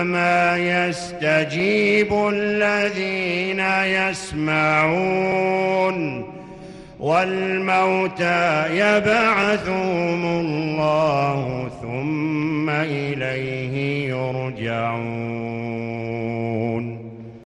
إنما يستجيب الذين يسمعون والموتى يبعثهم الله ثم إليه يرجعون